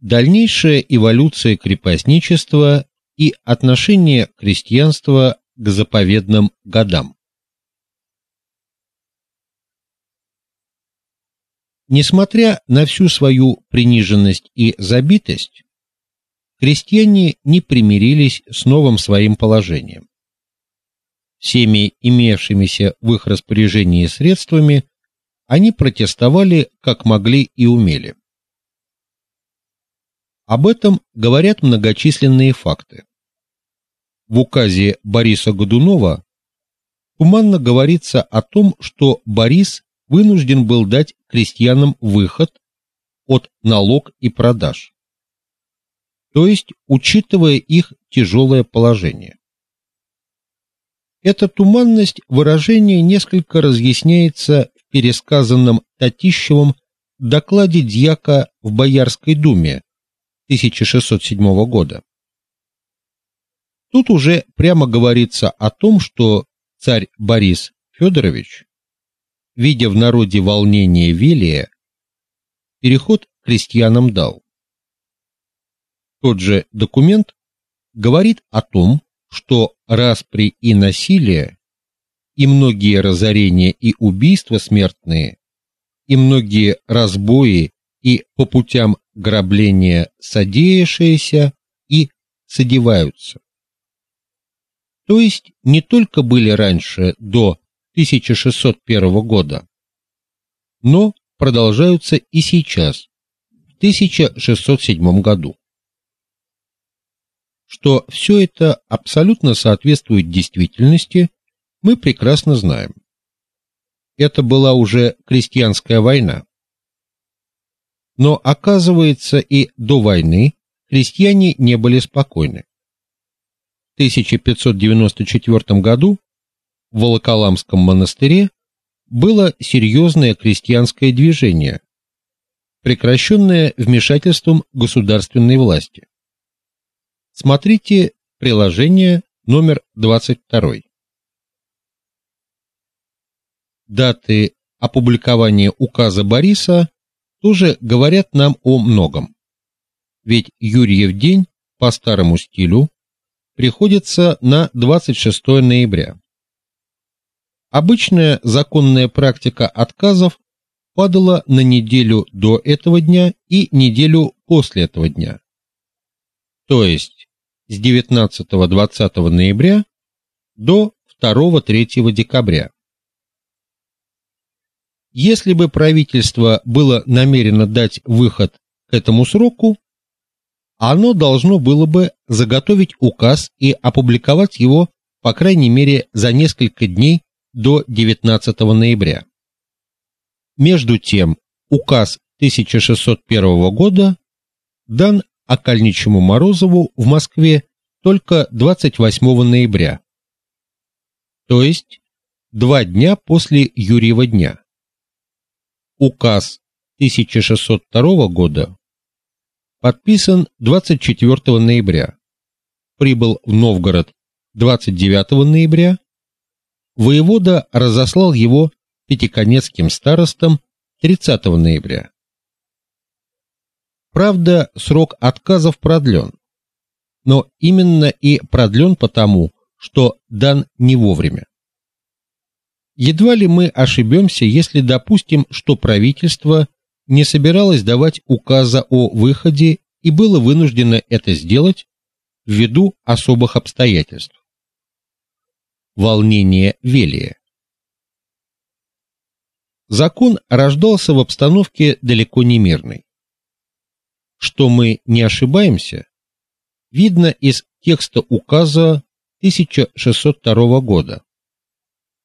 Дальнейшая эволюция крепостничества и отношение крестьянства к заповедным годам. Несмотря на всю свою приниженность и забитость, крестьяне не примирились с новым своим положением. Всеми имевшимися в их распоряжении средствами они протестовали как могли и умели. Об этом говорят многочисленные факты. В указе Бориса Годунова туманно говорится о том, что Борис вынужден был дать крестьянам выход от налог и продаж. То есть, учитывая их тяжелое положение. Эта туманность выражения несколько разъясняется в пересказанном Татищевым докладе дьяка в Боярской думе 1607 года. Тут уже прямо говорится о том, что царь Борис Федорович видя в народе волнение Велия, переход крестьянам дал. Тот же документ говорит о том, что распри и насилие, и многие разорения и убийства смертные, и многие разбои и по путям грабления содеявшиеся и содеваются. То есть не только были раньше до 1601 года, но продолжаются и сейчас, в 1607 году. Что все это абсолютно соответствует действительности, мы прекрасно знаем. Это была уже крестьянская война. Но оказывается, и до войны крестьяне не были спокойны. В 1594 году в Волоколамском монастыре было серьезное крестьянское движение, прекращенное вмешательством государственной власти. Смотрите приложение номер 22. Даты опубликования указа Бориса тоже говорят нам о многом. Ведь Юрьев день по старому стилю приходится на 26 ноября. Обычная законная практика отказов падала на неделю до этого дня и неделю после этого дня. То есть с 19-20 ноября до 2-3 декабря. Если бы правительство было намерено дать выход к этому сроку, оно должно было бы заготовить указ и опубликовать его, по крайней мере, за несколько дней до 19 ноября. Между тем, указ 1601 года дан окольничему Морозову в Москве только 28 ноября. То есть два дня после Юрьева дня. Указ 1602 года подписан 24 ноября. Прибыл в Новгород 29 ноября воевода разослал его пятиконецким старостам 30 ноября. Правда, срок отказов продлен, но именно и продлен потому, что дан не вовремя. Едва ли мы ошибемся, если допустим, что правительство не собиралось давать указа о выходе и было вынуждено это сделать ввиду особых обстоятельств волнение Велия. Закон рождался в обстановке далеко не мирной. Что мы не ошибаемся, видно из текста указа 1602 года,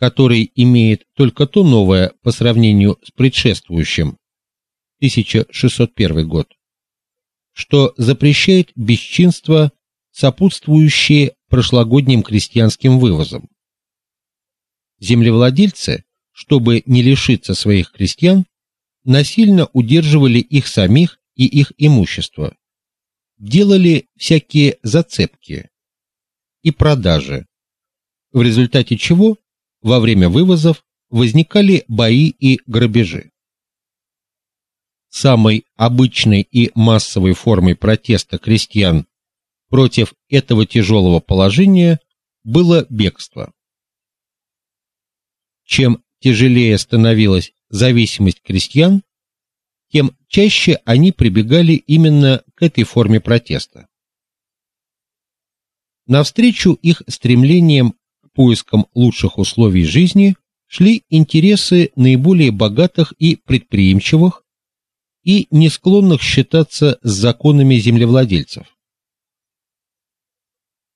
который имеет только то новое по сравнению с предшествующим. 1601 год, что запрещает бесчинства, сопутствующие прошлогодним крестьянским вывозам. Землевладельцы, чтобы не лишиться своих крестьян, насильно удерживали их самих и их имущество, делали всякие зацепки и продажи, в результате чего во время вывозов возникали бои и грабежи. самой обычной и массовой формой протеста крестьян против этого тяжелого положения было бегство. Чем тяжелее становилась зависимость крестьян, тем чаще они прибегали именно к этой форме протеста. Навстречу их стремлениям к поискам лучших условий жизни шли интересы наиболее богатых и предприимчивых и не склонных считаться с законами землевладельцев.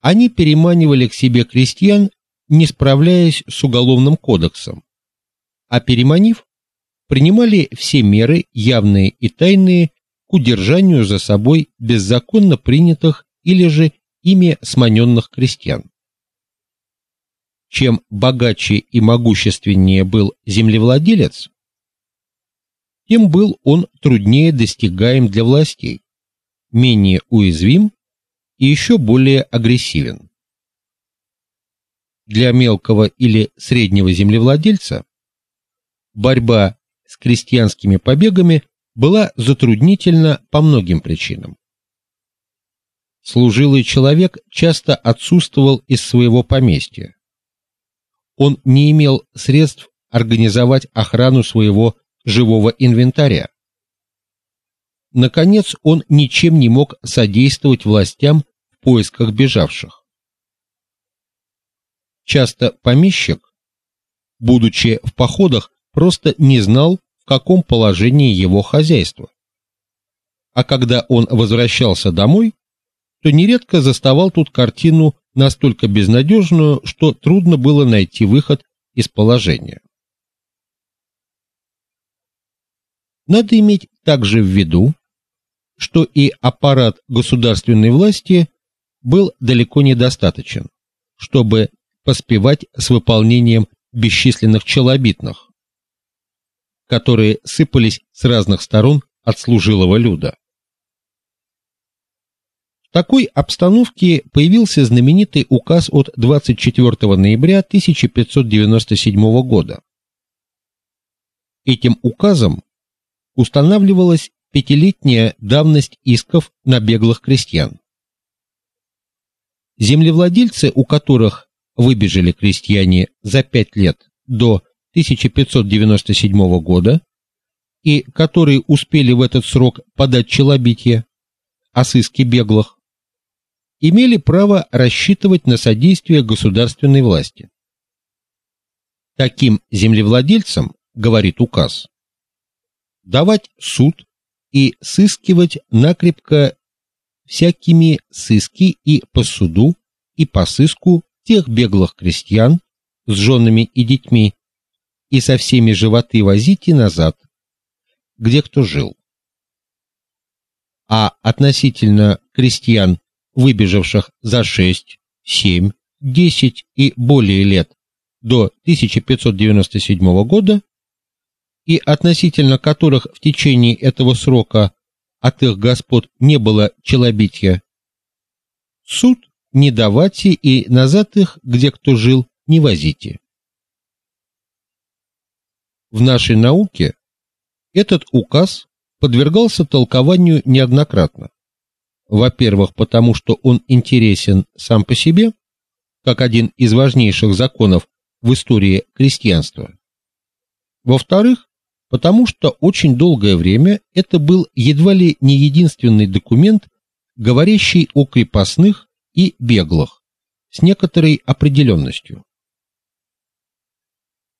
Они переманивали к себе крестьян, не справляясь с уголовным кодексом, а переманив, принимали все меры, явные и тайные, к удержанию за собой беззаконно принятых или же ими сманенных крестьян. Чем богаче и могущественнее был землевладелец, тем был он труднее достигаем для властей, менее уязвим и еще более агрессивен. Для мелкого или среднего землевладельца борьба с крестьянскими побегами была затруднительна по многим причинам. Служилый человек часто отсутствовал из своего поместья. Он не имел средств организовать охрану своего живого инвентаря. Наконец, он ничем не мог содействовать властям в поисках бежавших. Часто помещик, будучи в походах, просто не знал, в каком положении его хозяйство. А когда он возвращался домой, то нередко заставал тут картину настолько безнадежную, что трудно было найти выход из положения. Надо иметь также в виду, что и аппарат государственной власти был далеко недостаточен, чтобы поспевать с выполнением бесчисленных челобитных, которые сыпались с разных сторон от служилого люда. Такой обстановке появился знаменитый указ от 24 ноября 1597 года. Этим указом устанавливалась пятилетняя давность исков на беглых крестьян. Землевладельцы, у которых выбежали крестьяне за пять лет до 1597 года и которые успели в этот срок подать челобитие о сыске беглых, имели право рассчитывать на содействие государственной власти. Таким землевладельцам, говорит указ, давать суд и сыскивать накрепко всякими сыски и по суду, и по сыску тех беглых крестьян с женами и детьми, и со всеми животы возите назад, где кто жил. А относительно крестьян, выбежавших за 6, 7, 10 и более лет до 1597 года, и относительно которых в течение этого срока от их господ не было челобития, суд не давайте и назад их, где кто жил, не возите. В нашей науке этот указ подвергался толкованию неоднократно. Во-первых, потому что он интересен сам по себе, как один из важнейших законов в истории крестьянства. Во-вторых, потому что очень долгое время это был едва ли не единственный документ, говорящий о крепостных и беглых с некоторой определенностью.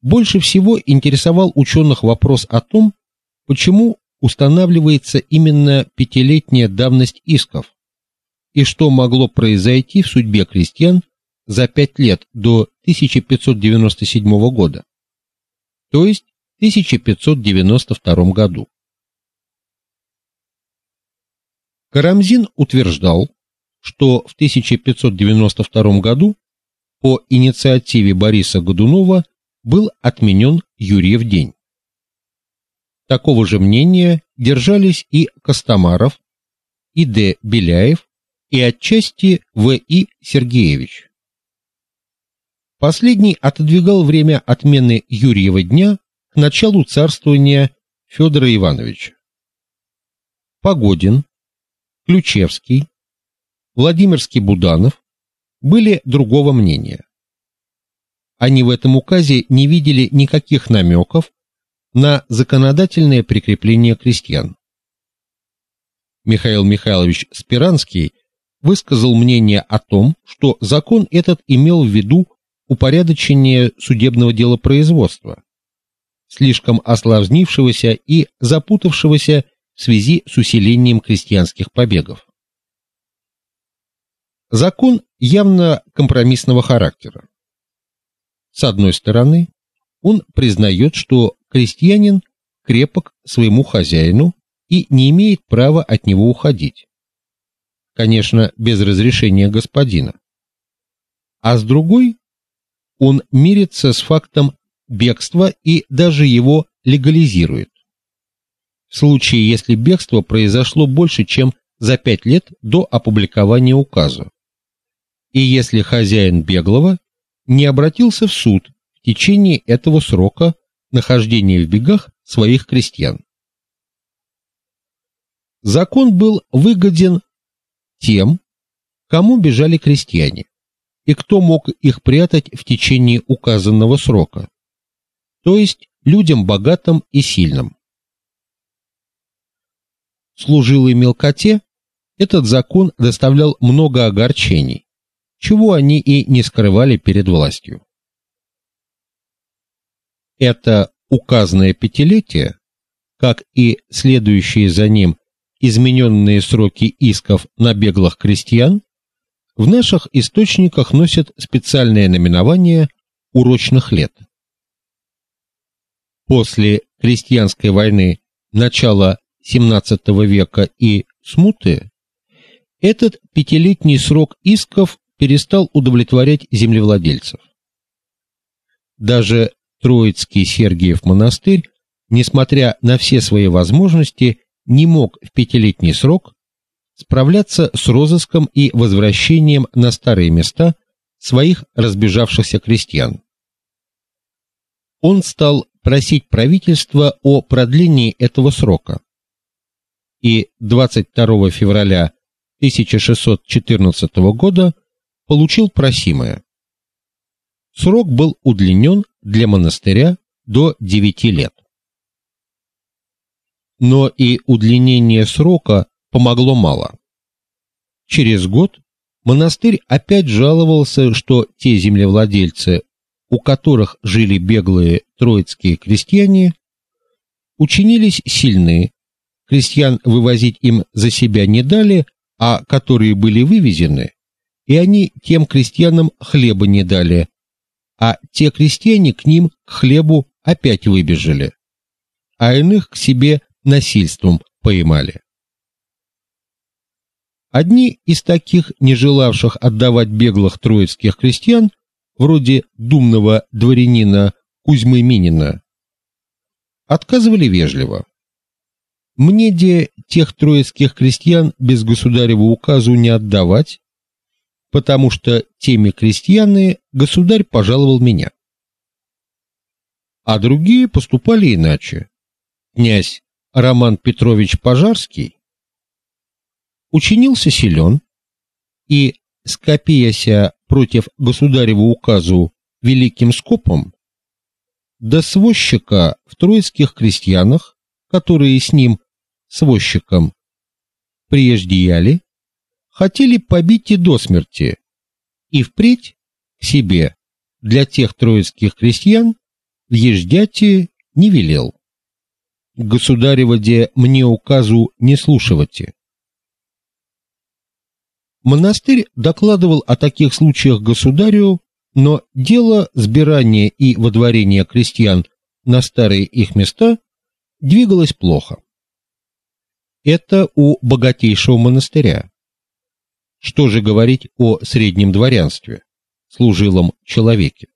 Больше всего интересовал ученых вопрос о том, почему устанавливается именно пятилетняя давность исков и что могло произойти в судьбе крестьян за пять лет до 1597 года. То есть 1592 году. Карамзин утверждал, что в 1592 году по инициативе Бориса Годунова был отменен Юрьев день. Такого же мнения держались и Костомаров, и Д. Беляев, и отчасти В.И. Сергеевич. Последний отодвигал время отмены Юрьева дня к началу царствования Федора Ивановича. Погодин, Ключевский, Владимирский Буданов были другого мнения. Они в этом указе не видели никаких намеков на законодательное прикрепление крестьян. Михаил Михайлович Спиранский высказал мнение о том, что закон этот имел в виду упорядочение судебного делопроизводства, слишком осложнившегося и запутавшегося в связи с усилением крестьянских побегов. Закон явно компромиссного характера. С одной стороны, он признает, что крестьянин крепок своему хозяину и не имеет права от него уходить конечно, без разрешения господина. А с другой он мирится с фактом бегства и даже его легализирует. В случае, если бегство произошло больше, чем за пять лет до опубликования указа, и если хозяин беглого не обратился в суд в течение этого срока нахождения в бегах своих крестьян. Закон был выгоден тем, кому бежали крестьяне и кто мог их прятать в течение указанного срока, то есть людям богатым и сильным. Служилой мелкоте этот закон доставлял много огорчений, чего они и не скрывали перед властью. Это указанное пятилетие, как и следующие за ним измененные сроки исков на беглых крестьян в наших источниках носят специальное наименование урочных лет. После крестьянской войны начала XVII века и смуты этот пятилетний срок исков перестал удовлетворять землевладельцев. Даже Троицкий Сергиев монастырь, несмотря на все свои возможности, не мог в пятилетний срок справляться с розыском и возвращением на старые места своих разбежавшихся крестьян. Он стал просить правительство о продлении этого срока. И 22 февраля 1614 года получил просимое. Срок был удлинен для монастыря до 9 лет. Но и удлинение срока помогло мало. Через год монастырь опять жаловался, что те землевладельцы, у которых жили беглые троицкие крестьяне, учинились сильны, крестьян вывозить им за себя не дали, а которые были вывезены, и они тем крестьянам хлеба не дали, а те крестьяне к ним к хлебу опять выбежали, а иных к себе насильством поймали. Одни из таких, не желавших отдавать беглых троицких крестьян, вроде думного дворянина Кузьмы Минина, отказывали вежливо. Мне де тех троицких крестьян без государева указу не отдавать, потому что теми крестьяны государь пожаловал меня. А другие поступали иначе. Князь Роман Петрович Пожарский учинился силен и, скопияся против государева указу великим скопом, до свощика в троицких крестьянах, которые с ним, свощиком, приезжали, хотели побить и до смерти, и впредь себе для тех троицких крестьян въезжать не велел государева де мне указу не слушавате. Монастырь докладывал о таких случаях государю, но дело сбирания и водворения крестьян на старые их места двигалось плохо. Это у богатейшего монастыря. Что же говорить о среднем дворянстве, служилом человеке?